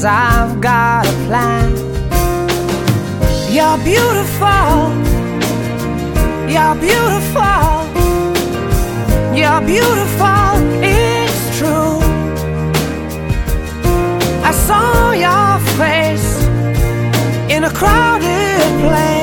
cause I've got a plan. You're beautiful. You're beautiful. You're beautiful. It's true. I saw your face in a crowded place,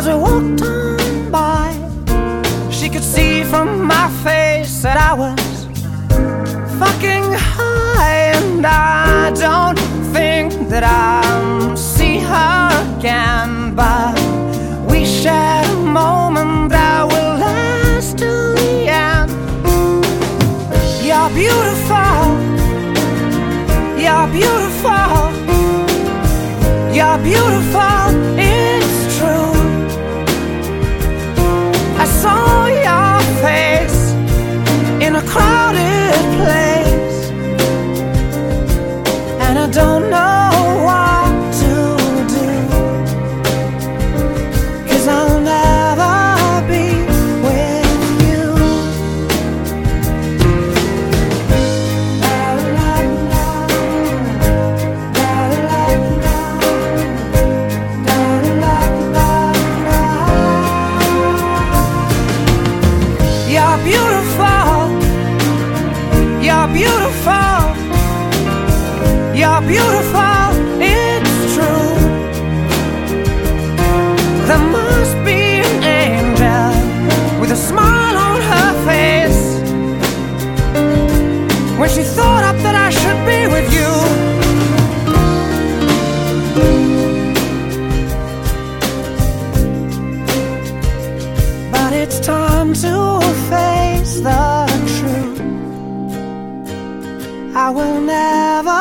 as we walked on by. She could see from my face that I was fucking high, and I don't think that I'll see her again. But we shared a moment that will last till the end. You're beautiful. You're beautiful. You're beautiful, don't know what to do. Cause I'll never be with you. La, la, la. La, la, you're beautiful. You're beautiful. You're beautiful. It's true. There must be an angel with a smile on her face when she thought up that I should be with you. But it's time to face the truth. I will never